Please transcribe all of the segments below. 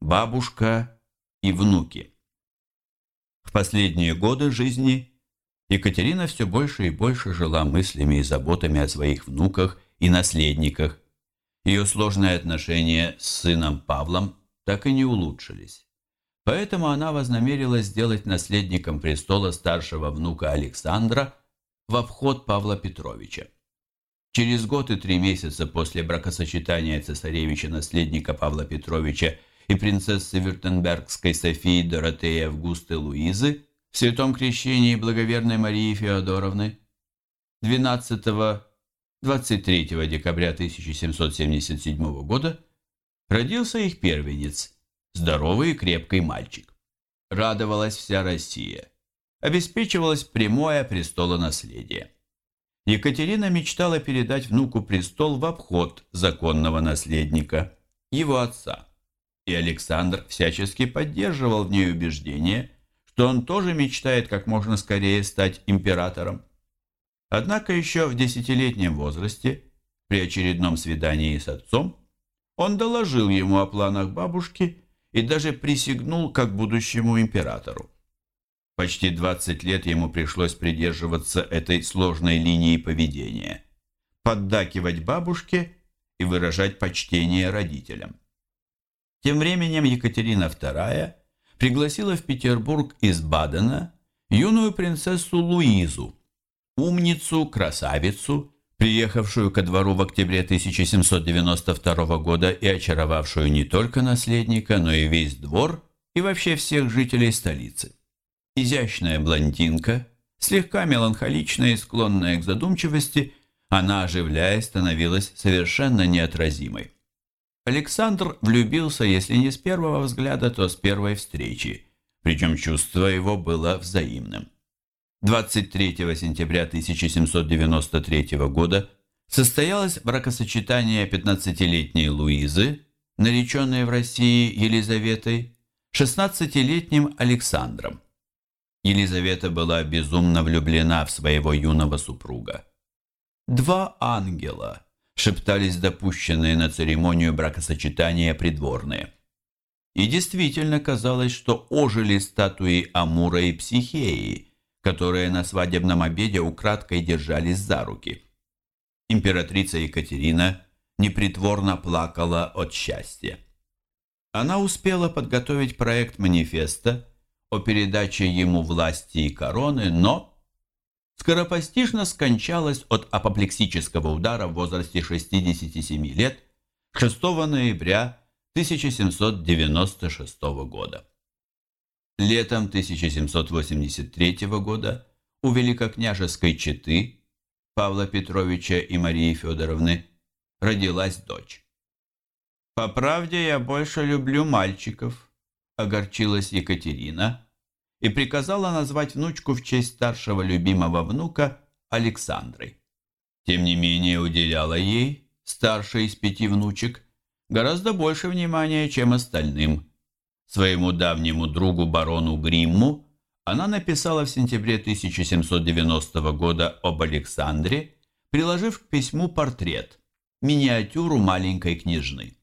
бабушка и внуки. В последние годы жизни Екатерина все больше и больше жила мыслями и заботами о своих внуках и наследниках. Ее сложные отношения с сыном Павлом так и не улучшились. Поэтому она вознамерилась сделать наследником престола старшего внука Александра в обход Павла Петровича. Через год и три месяца после бракосочетания цесаревича-наследника Павла Петровича и принцессы Вюртембергской Софии Доротеи Августы Луизы в святом крещении благоверной Марии Феодоровны 12-23 декабря 1777 года родился их первенец, здоровый и крепкий мальчик. Радовалась вся Россия. Обеспечивалось прямое престолонаследие. Екатерина мечтала передать внуку престол в обход законного наследника, его отца. И Александр всячески поддерживал в ней убеждение, что он тоже мечтает как можно скорее стать императором. Однако еще в десятилетнем возрасте, при очередном свидании с отцом, он доложил ему о планах бабушки и даже присягнул как будущему императору. Почти 20 лет ему пришлось придерживаться этой сложной линии поведения, поддакивать бабушке и выражать почтение родителям. Тем временем Екатерина II пригласила в Петербург из Бадена юную принцессу Луизу, умницу, красавицу, приехавшую ко двору в октябре 1792 года и очаровавшую не только наследника, но и весь двор и вообще всех жителей столицы изящная блондинка, слегка меланхоличная и склонная к задумчивости, она, оживляясь, становилась совершенно неотразимой. Александр влюбился, если не с первого взгляда, то с первой встречи, причем чувство его было взаимным. 23 сентября 1793 года состоялось бракосочетание 15-летней Луизы, нареченной в России Елизаветой, 16-летним Александром. Елизавета была безумно влюблена в своего юного супруга. «Два ангела», — шептались допущенные на церемонию бракосочетания придворные. И действительно казалось, что ожили статуи Амура и Психеи, которые на свадебном обеде украдкой держались за руки. Императрица Екатерина непритворно плакала от счастья. Она успела подготовить проект манифеста, о передаче ему власти и короны, но скоропостижно скончалась от апоплексического удара в возрасте 67 лет 6 ноября 1796 года. Летом 1783 года у великокняжеской четы Павла Петровича и Марии Федоровны родилась дочь. «По правде я больше люблю мальчиков», огорчилась Екатерина и приказала назвать внучку в честь старшего любимого внука Александрой. Тем не менее уделяла ей, старшей из пяти внучек, гораздо больше внимания, чем остальным. Своему давнему другу барону Гримму она написала в сентябре 1790 года об Александре, приложив к письму портрет, миниатюру маленькой княжны.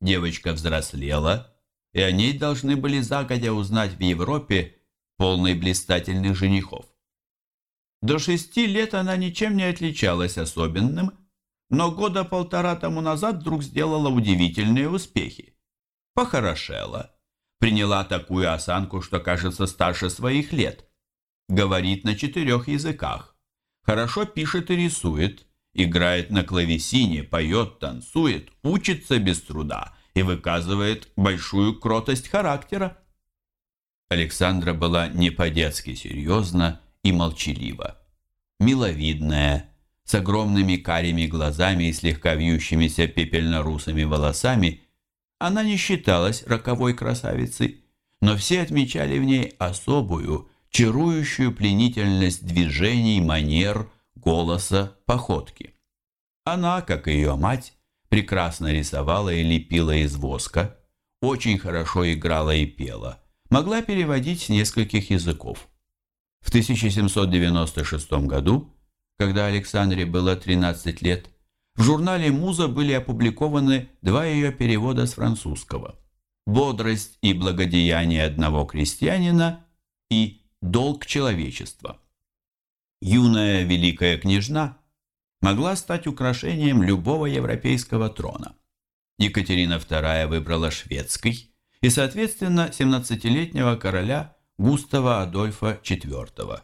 Девочка взрослела и о ней должны были загодя узнать в Европе полный блистательных женихов. До шести лет она ничем не отличалась особенным, но года полтора тому назад вдруг сделала удивительные успехи. Похорошела, приняла такую осанку, что кажется старше своих лет, говорит на четырех языках, хорошо пишет и рисует, играет на клавесине, поет, танцует, учится без труда – и выказывает большую кротость характера. Александра была не по-детски серьезна и молчалива. Миловидная, с огромными карими глазами и слегка вьющимися пепельно-русыми волосами, она не считалась роковой красавицей, но все отмечали в ней особую, чарующую пленительность движений, манер, голоса, походки. Она, как и ее мать, прекрасно рисовала и лепила из воска, очень хорошо играла и пела, могла переводить с нескольких языков. В 1796 году, когда Александре было 13 лет, в журнале «Муза» были опубликованы два ее перевода с французского. бодрость и благодеяние одного крестьянина и долг человечества. Юная великая княжна могла стать украшением любого европейского трона. Екатерина II выбрала шведский и, соответственно, 17-летнего короля Густава Адольфа IV.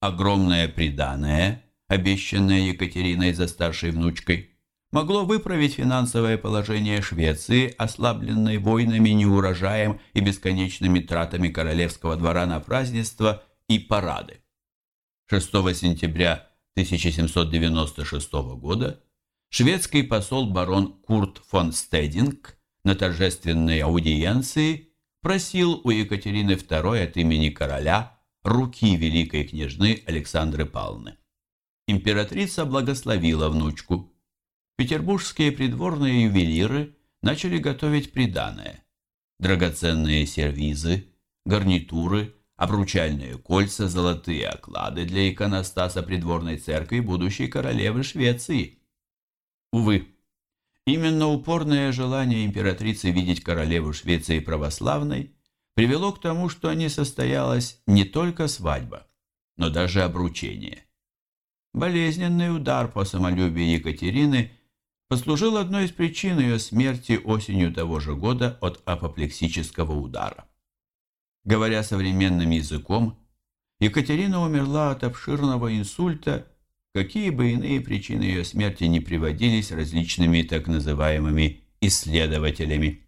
Огромное приданое, обещанное Екатериной за старшей внучкой, могло выправить финансовое положение Швеции, ослабленной войнами, неурожаем и бесконечными тратами королевского двора на празднества и парады. 6 сентября 1796 года шведский посол барон Курт фон Стединг на торжественной аудиенции просил у Екатерины II от имени короля руки великой княжны Александры Павловны. Императрица благословила внучку – петербургские придворные ювелиры начали готовить приданое. Драгоценные сервизы, гарнитуры, обручальные кольца, золотые оклады для иконостаса придворной церкви будущей королевы Швеции. Увы, именно упорное желание императрицы видеть королеву Швеции православной привело к тому, что не состоялась не только свадьба, но даже обручение. Болезненный удар по самолюбию Екатерины – послужил одной из причин ее смерти осенью того же года от апоплексического удара. Говоря современным языком, Екатерина умерла от обширного инсульта, какие бы иные причины ее смерти не приводились различными так называемыми исследователями.